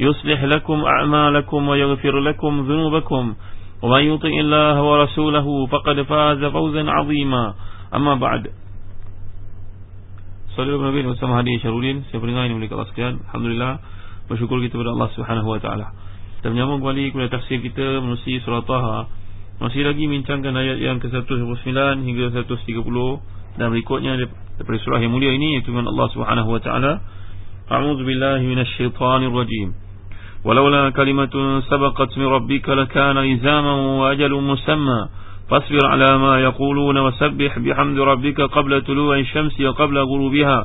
يصلح لكم أعمالكم ويغفر لكم ذنوبكم ومن يطع الله ورسوله فقد فاز فوزا عظيما أما بعد Saudara Nabi bersama hadir Syarulin Saya pendengar ini memiliki Allah sekalian Alhamdulillah Bersyukur kita kepada Allah Subhanahu Wa Taala. Kita menyambung kembali kepada tafsir kita Menusi surah Taha Masih lagi bincangkan ayat yang ke-129 hingga 130 Dan berikutnya daripada surah yang mulia ini Iaitu dengan Allah Subhanahu Wa Taala. A'udzu billahi minasyaitonir rajim ولولا كلمة سبقت من ربك لكان إزاما وأجل مسمى. فاصبر على ما يقولون وسبح بحمد ربك قبل طلوع الشمس وقبل غروبها.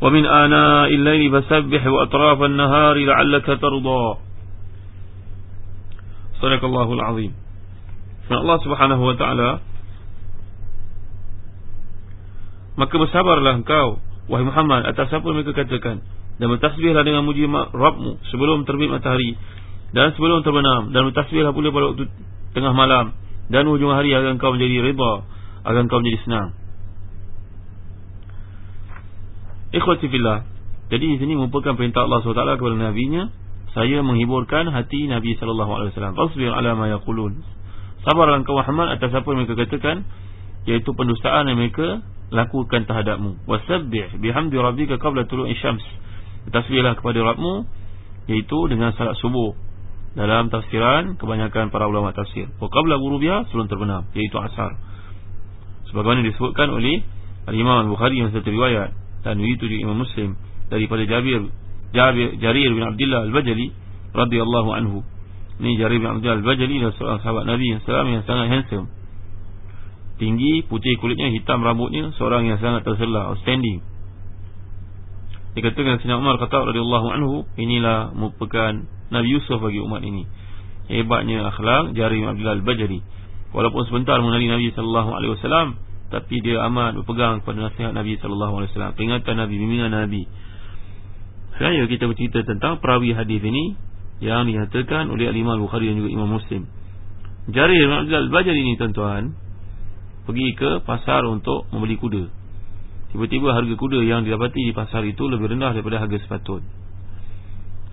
ومن آناء الليل فسبح وأطراف النهار لعلك ترضى. صدق الله العظيم. فالله سبحانه وتعالى maka bersabarlah engkau wahai Muhammad atas apa mereka katakan? Dan bertasbihlah dengan muji Rabbmu sebelum terbit matahari dan sebelum terbenam. Dan bertasbihlah pula pada waktu tengah malam. Dan hujung hari agar engkau menjadi rida agar engkau menjadi senang. Ikhwati fillah jadi di sini merupakan perintah Allah SWT kepada Nabi-Nya saya menghiburkan hati Nabi SAW tasbih ala ma yaqulun. Sabarlah engkau Muhammad atas apa yang mereka katakan iaitu pendustaan yang mereka lakukan terhadapmu. Wasabbih bihamdi rabbika qabla tulu'i syams Tasbihlah kepada Rabbmu Iaitu dengan salat subuh. Dalam tafsiran kebanyakan para ulama tafsir. Wa qabla gurubiha sebelum terbenam Iaitu asar. Sebagaimana disebutkan oleh Al-Imam Al-Bukhari yang satu riwayat Dan itu juga Imam Muslim Daripada Jabir, Jabir Jarir bin Abdullah Al-Bajali radhiyallahu anhu. Ini Jarir bin Abdullah Al-Bajali adalah seorang sahabat Nabi yang, yang sangat handsome. Tinggi, putih kulitnya, hitam rambutnya Seorang yang sangat terselah, outstanding Dikatakan Sina Umar kata radhiyallahu anhu inilah merupakan Nabi Yusuf bagi umat ini. Hebatnya akhlak Jari Abdullah Al-Bajri. Walaupun sebentar mengenali Nabi sallallahu alaihi wasallam tapi dia amat berpegang kepada nasihat Nabi sallallahu alaihi wasallam, peringatan Nabi, bimbingan Nabi. Saya kita bercerita tentang perawi hadis ini yang dinyatakan oleh Imam Bukhari dan juga Imam Muslim. Jari Abdullah Al-Bajri ini tuan-tuan pergi ke pasar untuk membeli kuda. Tiba-tiba harga kuda yang didapati di pasar itu lebih rendah daripada harga sepatut.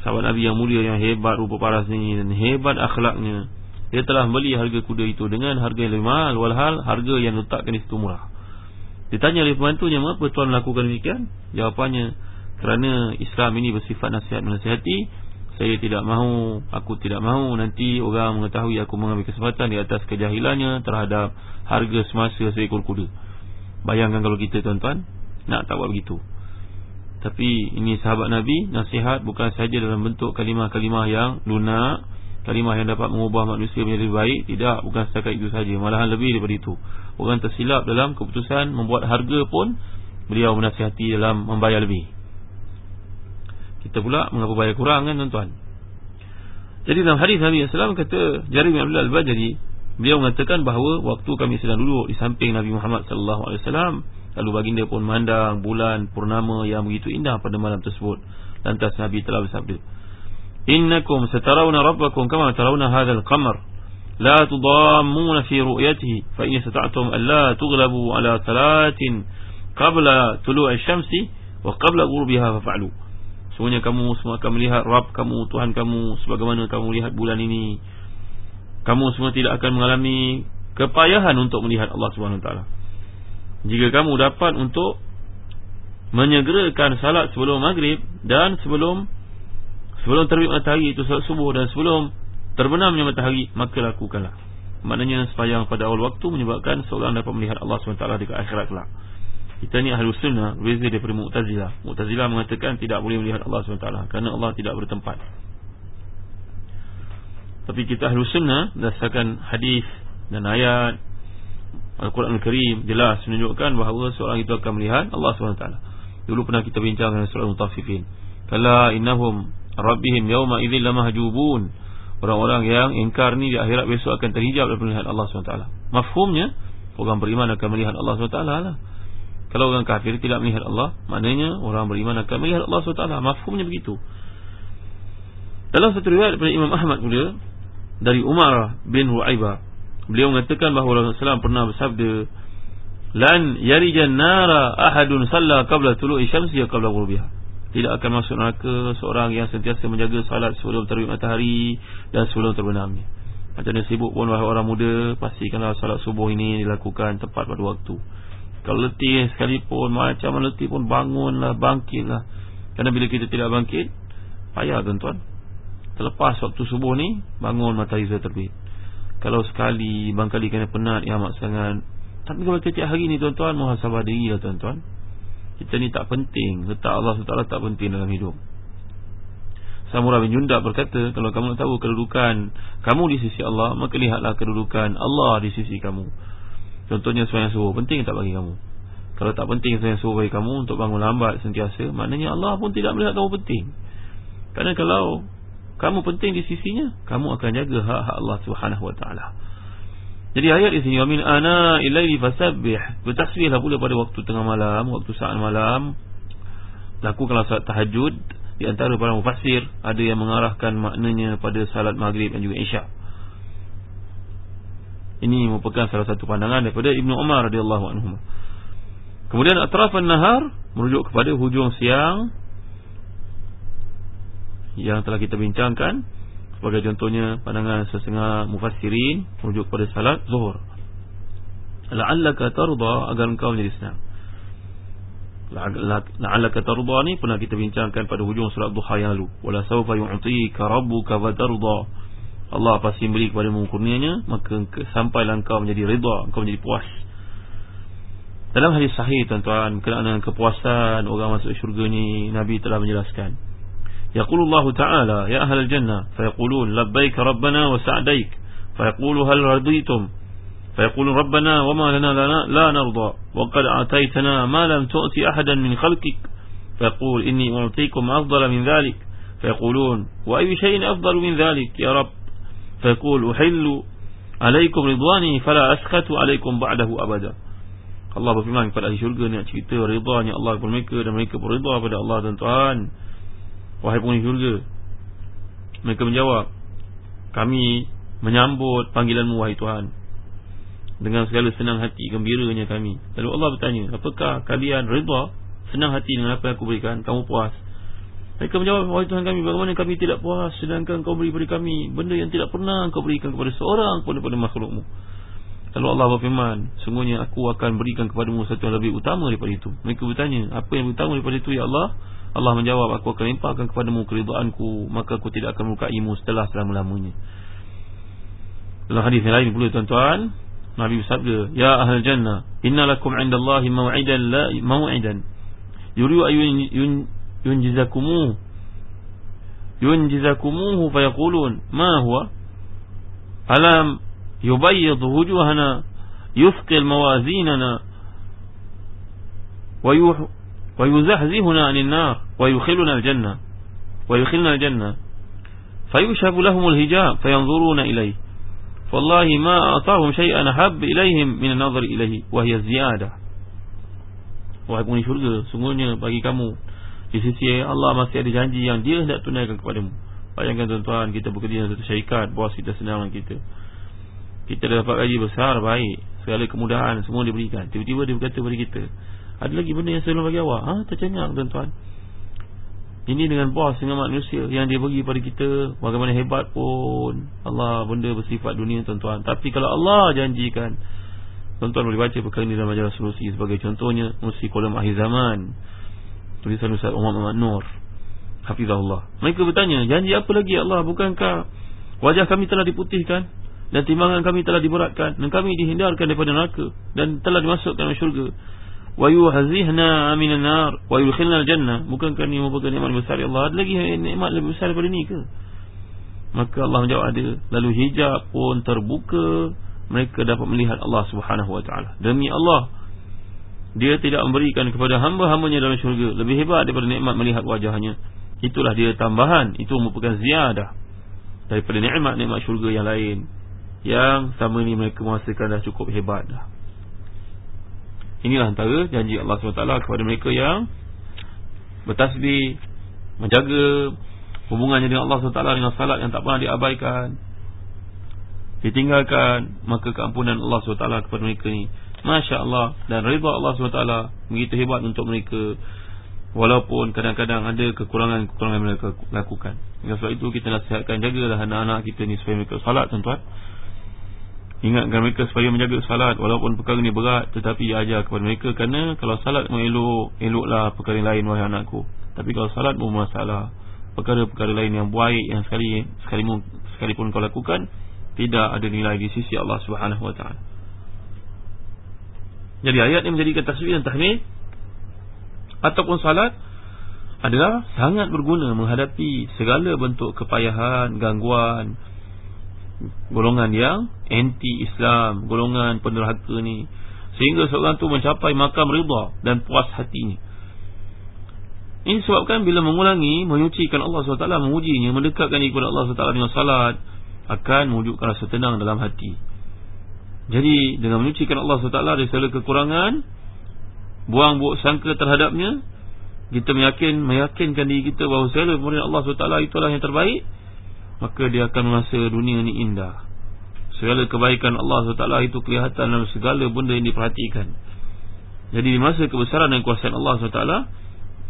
Sahabat Nabi yang mulia yang hebat rupa parasnya dan hebat akhlaknya. Dia telah membeli harga kuda itu dengan harga yang lebih mahal. Walhal harga yang letakkan di situ murah. Ditanya oleh pembantunya, mengapa tuan melakukan demikian? Jawapannya, kerana Islam ini bersifat nasihat menasihati. Saya tidak mahu, aku tidak mahu nanti orang mengetahui aku mengambil kesempatan di atas kejahilannya terhadap harga semasa seekor kuda. Bayangkan kalau kita tuan-tuan Nak tak buat begitu. Tapi ini sahabat Nabi Nasihat bukan saja dalam bentuk kalimah-kalimah yang lunak Kalimah yang dapat mengubah manusia menjadi baik. Tidak, bukan setakat itu saja. Malahan lebih daripada itu. Orang tersilap dalam keputusan membuat harga pun Beliau menasihati dalam membayar lebih. Kita pula mengapa bayar kurang kan tuan-tuan? Jadi dalam hadis Nabi SAW kata Jari bin Abdullah Al-Bajari Beliau mengatakan bahawa waktu kami sedang duduk di samping Nabi Muhammad sallallahu alaihi wasallam, lalu baginda pun memandang bulan purnama yang begitu indah pada malam tersebut. Lantas Nabi telah bersabda, "Innakum satarawna rabbakum kama tarawna hadzal qamar, la tudammuna fi ru'yatihi, fa in sata'tum an la tughlabu ala salatin qabla tulu'i syamsi wa qabla ghurubiha fa'alu." Semuanya kamu semua akan melihat Rabb kamu, Tuhan kamu sebagaimana kamu lihat bulan ini kamu semua tidak akan mengalami kepayahan untuk melihat Allah Subhanahu taala. Jika kamu dapat untuk menyegerakan salat sebelum maghrib dan sebelum sebelum terbit matahari itu salat subuh dan sebelum terbenamnya matahari maka lakukanlah. Maknanya sepanjang pada awal waktu Menyebabkan seorang dapat melihat Allah SWT Dekat akhirat kelak Kita ni ahli sunnah Berbeza daripada Mu'tazilah Mu'tazilah mengatakan Tidak boleh melihat Allah SWT Kerana Allah tidak bertempat Tapi kita ahli sunnah Berdasarkan hadis dan ayat Al-Quran Al-Karim Jelas menunjukkan bahawa Seorang itu akan melihat Allah SWT Dulu pernah kita bincang dengan surah Mutafifin Kala innahum Rabbihim yawma idhin lamahjubun Orang-orang yang ingkar ni di akhirat besok akan terhijab daripada melihat Allah SWT Mafhumnya Orang beriman akan melihat Allah SWT lah. Kalau orang kafir tidak melihat Allah Maknanya orang beriman akan melihat Allah SWT Mafhumnya begitu. Dalam satu riwayat daripada Imam Ahmad pula Dari Umar bin Ru'aibah Beliau mengatakan bahawa Rasulullah SAW pernah bersabda Lan yarijan nara ahadun salla qabla tulu'i syamsi ya qabla ghurubiha tidak akan masuk neraka seorang yang sentiasa menjaga salat sebelum terbit matahari dan sebelum terbenamnya. Macam mana sibuk pun wahai orang muda, pastikanlah salat subuh ini dilakukan tepat pada waktu. Kalau letih sekalipun, macam mana letih pun bangunlah, bangkitlah. Kerana bila kita tidak bangkit, payah tuan-tuan. Terlepas waktu subuh ni, bangun matahari sudah terbit. Kalau sekali, bangkali kena penat, ya amat sangat. Tapi kalau setiap hari ni tuan-tuan, muhasabah diri lah tuan-tuan. Kita ni tak penting Letak Allah SWT tak penting dalam hidup Samurah bin Jundab berkata Kalau kamu nak tahu kedudukan Kamu di sisi Allah Maka lihatlah kedudukan Allah di sisi kamu Contohnya seorang suruh Penting tak bagi kamu Kalau tak penting seorang suruh bagi kamu Untuk bangun lambat sentiasa Maknanya Allah pun tidak melihat kamu penting Kerana kalau Kamu penting di sisinya Kamu akan jaga hak-hak Allah Subhanahu Wa Taala. Jadi ayat di sini wa min ana ilaili fasabbih. Bertasbihlah pula pada waktu tengah malam, waktu saat malam. Lakukanlah salat tahajud. Di antara para mufassir ada yang mengarahkan maknanya pada salat maghrib dan juga isyak. Ini merupakan salah satu pandangan daripada Ibnu Umar radhiyallahu anhu. Kemudian atrafan nahar merujuk kepada hujung siang yang telah kita bincangkan sebagai contohnya pandangan sesengah mufassirin merujuk pada salat zuhur. La'allaka tarda agar engkau menjadi senang. La'allaka tarda ni pernah kita bincangkan pada hujung surat duha yang lalu. Wala sawfa yu'tika rabbuka wa tarda. Allah pasti beri kepada mu kurnianya maka sampailah engkau menjadi redha, engkau menjadi puas. Dalam hadis sahih tuan-tuan berkenaan dengan kepuasan orang masuk syurga ni Nabi telah menjelaskan. يقول الله تعالى يا أهل الجنة فيقولون لبيك ربنا وسعديك. فيقول هل رضيتم؟ فيقول ربنا وما لنا لا نرضى. وقد أعطيتنا ما لم تؤتي أحدا من خلقك. فيقول إني أعطيكم أفضل من ذلك. فيقولون وأي شيء أفضل من ذلك يا رب؟ فيقول أحل عليكم رضواني فلا أسخت عليكم بعده أبدا. Allah berfirman kepada ahli syurga ni nak cerita ridhanya Allah kepada mereka dan mereka beridha kepada Allah dan Tuhan. Wahai penghuni syurga Mereka menjawab Kami menyambut panggilanmu wahai Tuhan Dengan segala senang hati Gembiranya kami. Lalu Allah bertanya Apakah kalian reda Senang hati dengan apa yang aku berikan? Kamu puas? Mereka menjawab Wahai Tuhan kami Bagaimana kami tidak puas Sedangkan kau beri kepada kami Benda yang tidak pernah kau berikan kepada seorang pun Daripada makhlukmu Lalu Allah berfirman Sungguhnya aku akan berikan kepadamu Satu yang lebih utama daripada itu. Mereka bertanya Apa yang utama daripada itu ya Allah? Allah menjawab aku akan limpahkan kepadamu keridaanku maka aku tidak akan melukaimu setelah selama-lamanya. Dalam hadis yang lain pula tuan-tuan Nabi bersabda ya ahal jannah innalakum indallahi maw'idan la maw'idan. Yuriu ayun yunjizakumu. Yunjizakumu fayaqulun ma huwa? Alam يبيض وجوهنا يثقل موازيننا ويوح ويزحزهنا عن النار ويخلنا الجنة ويخلنا الجنة. فيشهب لهم الهجاب فينظرون إليه. فالله ما أعطاهم شيئا حب إليهم من النظر إليه وهي الزيادة. وحكم شرق سمونيا بقي كمو جسيسي الله ما سيادي جانجي يان دير لأتنا يكن كبالهم بايان كنتم طوان كتب كدير نزل شيكات بواسي تسنان كتب Kita dapat gaji besar Baik. Segala kemudahan Semua diberikan. Tiba-tiba dia berkata kepada kita ada lagi benda yang saya bagi awak? Ha? Tercengang tuan-tuan Ini dengan bos dengan manusia Yang dia bagi pada kita Bagaimana hebat pun. Allah benda bersifat dunia tuan-tuan. Tapi kalau Allah janjikan Tuan-tuan boleh baca perkara ini dalam majalah solusi Sebagai contohnya Musi kolam akhir zaman. Tulisan Ustaz Umar Muhammad Nur Hafizahullah. Mereka bertanya Janji apa lagi Allah? Bukankah Wajah kami telah diputihkan dan timbangan kami telah diberatkan dan kami dihindarkan daripada neraka dan telah dimasukkan ke syurga. Wa yuhzihna minan nar wa yudkhilna al-jannah. Bukankah ini merupakan nikmat besar Allah. Ada lagi nikmat lebih besar daripada ini ke? Maka Allah menjawab ada. Lalu hijab pun terbuka. Mereka dapat melihat Allah Subhanahu wa taala. Demi Allah dia tidak memberikan kepada hamba-hambanya dalam syurga lebih hebat daripada nikmat melihat wajahnya. Itulah dia tambahan. Itu merupakan ziyadah daripada nikmat-nikmat syurga yang lain yang sama ni mereka merasakan dah cukup hebat dah Inilah antara janji Allah SWT kepada mereka yang bertasbih, menjaga hubungannya dengan Allah SWT dengan salat yang tak pernah diabaikan, ditinggalkan, maka keampunan Allah SWT kepada mereka ni. Masya Allah dan rida Allah SWT begitu hebat untuk mereka walaupun kadang-kadang ada kekurangan-kekurangan mereka lakukan. Sebab itu kita nasihatkan jagalah anak-anak kita ni supaya mereka salat tuan-tuan. Ingatkan mereka supaya menjaga salat Walaupun perkara ini berat Tetapi ajar kepada mereka Kerana kalau salat pun elok Eloklah perkara lain wahai anakku Tapi kalau salat pun masalah Perkara-perkara lain yang baik Yang sekali sekalipun, sekalipun kau lakukan Tidak ada nilai di sisi Allah Subhanahu Taala. Jadi ayat yang menjadikan tasbih dan tahmid Ataupun salat Adalah sangat berguna Menghadapi segala bentuk kepayahan Gangguan golongan yang anti-Islam, golongan penerhaka ni sehingga seorang tu mencapai makam ridha dan puas hatinya. Ini sebabkan bila mengulangi menyucikan Allah SWT mengujinya mendekatkan kepada Allah SWT dengan salat akan mewujudkan rasa tenang dalam hati. Jadi dengan menyucikan Allah SWT dari segala kekurangan buang buat sangka terhadapnya kita meyakin meyakinkan diri kita bahawa segala pemberian Allah SWT itulah yang terbaik maka dia akan merasa dunia ini indah. Segala kebaikan Allah SWT itu kelihatan dalam segala benda yang diperhatikan. Jadi di masa kebesaran dan kuasaan Allah SWT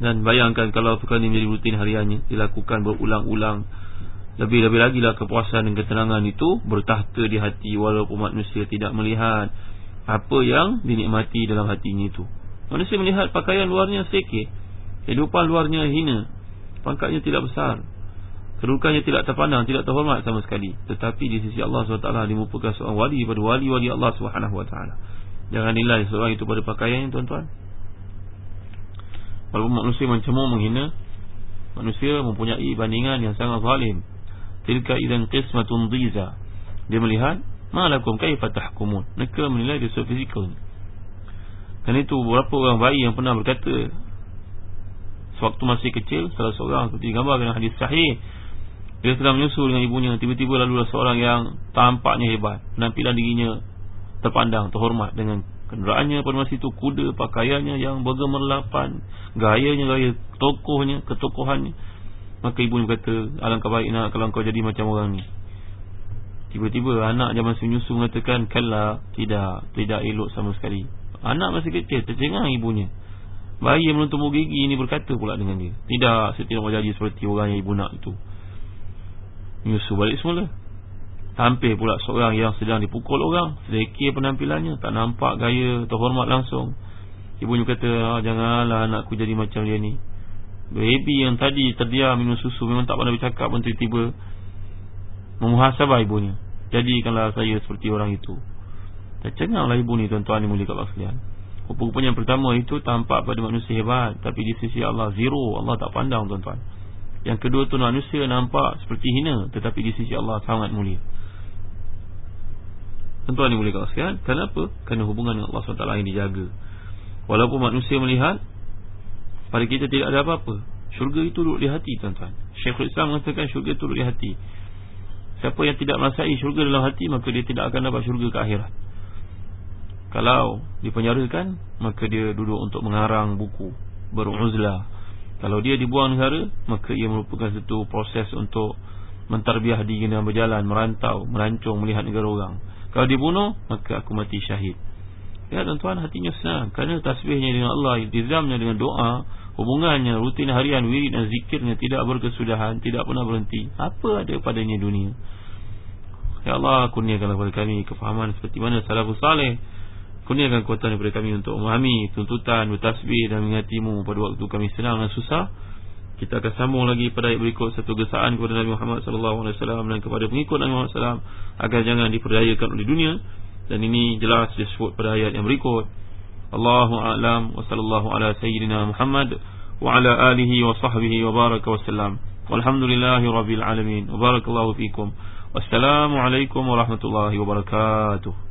dan bayangkan kalau perkara ini menjadi rutin hariannya dilakukan berulang-ulang lebih-lebih lagi lah kepuasan dan ketenangan itu bertahta di hati walaupun manusia tidak melihat apa yang dinikmati dalam hatinya itu. Manusia melihat pakaian luarnya sedikit, kehidupan luarnya hina, pangkatnya tidak besar, Kedudukannya tidak terpandang, tidak terhormat sama sekali. Tetapi di sisi Allah SWT dia merupakan seorang wali pada wali-wali Allah SWT. Jangan nilai seorang itu pada pakaiannya tuan-tuan. Walaupun manusia mencemur menghina, manusia mempunyai bandingan yang sangat zalim. Tilka idan qismatun dhiza. Dia melihat, malakum kaifa tahkumun. Mereka menilai dia secara fizikal. Dan itu beberapa orang bayi yang pernah berkata Sewaktu masih kecil Salah seorang seperti gambar dengan hadis sahih dia sedang menyusul dengan ibunya. Tiba-tiba lalu seorang yang tampaknya hebat. Penampilan dirinya terpandang, terhormat Dengan kenderaannya pada masa itu Kuda, pakaiannya yang bergemerlapan Gayanya, gaya tokohnya, ketokohannya. Maka ibunya berkata Alangkah baik nak kalau kau jadi macam orang ni. Tiba-tiba anak zaman menyusul mengatakan Kala, tidak, tidak elok sama sekali. Anak masih kecil, tercengang ibunya. Bayi yang tumbuh gigi ini berkata pula dengan dia. Tidak, saya tidak mau jadi seperti orang yang ibu nak itu Menyusul balik semula. Tampil pula seorang yang sedang dipukul orang Sedekir penampilannya Tak nampak gaya terhormat langsung. Ibunya kata ah, Janganlah anakku jadi macam dia ni. Baby yang tadi terdiam minum susu Memang tak pernah bercakap pun tiba-tiba Memuhasabah ibunya Jadikanlah saya seperti orang itu. Tercenganglah ibu ni tuan-tuan yang mulia kat sekalian. Rupa-rupanya yang pertama itu tampak pada manusia hebat Tapi di sisi Allah zero. Allah tak pandang tuan-tuan yang kedua tu manusia nampak seperti hina Tetapi di sisi Allah sangat mulia. Tentu ini kalau sekalian Kenapa? Kerana hubungan dengan Allah SWT yang dijaga. Walaupun manusia melihat Pada kita tidak ada apa-apa. Syurga itu duduk di hati tuan-tuan. Syekhul Islam mengatakan syurga itu duduk di hati. Siapa yang tidak merasai syurga dalam hati Maka dia tidak akan dapat syurga ke akhirat. Kalau dipenjarakan Maka dia duduk untuk mengarang buku Beruzlah kalau dia dibuang negara Maka ia merupakan satu proses untuk Mentarbiah diri dengan berjalan Merantau, merancung, melihat negara orang. Kalau dibunuh, maka aku mati syahid. Ya tuan-tuan, hatinya senang. Kerana tasbihnya dengan Allah Iltizamnya dengan doa Hubungannya, rutin harian, wirid dan zikirnya Tidak berkesudahan, tidak pernah berhenti. Apa ada padanya dunia? Ya Allah, kurniakanlah kepada kami Kefahaman seperti mana salafus salih kurniakan kekuatan daripada kami untuk memahami tuntutan bertasbih dan mengingatimu pada waktu kami senang dan susah kita akan sambung lagi pada ayat berikut satu gesaan kepada Nabi Muhammad wasallam dan kepada pengikut Nabi Muhammad sallam agar jangan diperdayakan oleh dunia dan ini jelas disebut pada ayat yang berikut. Allahu a'lam wa sallallahu ala sayyidina Muhammad wa ala alihi wa sahbihi wa baraka wa sallam. Walhamdulillahi rabbil alamin. Wa barakallahu fikum. Wassalamu alaikum warahmatullahi wabarakatuh.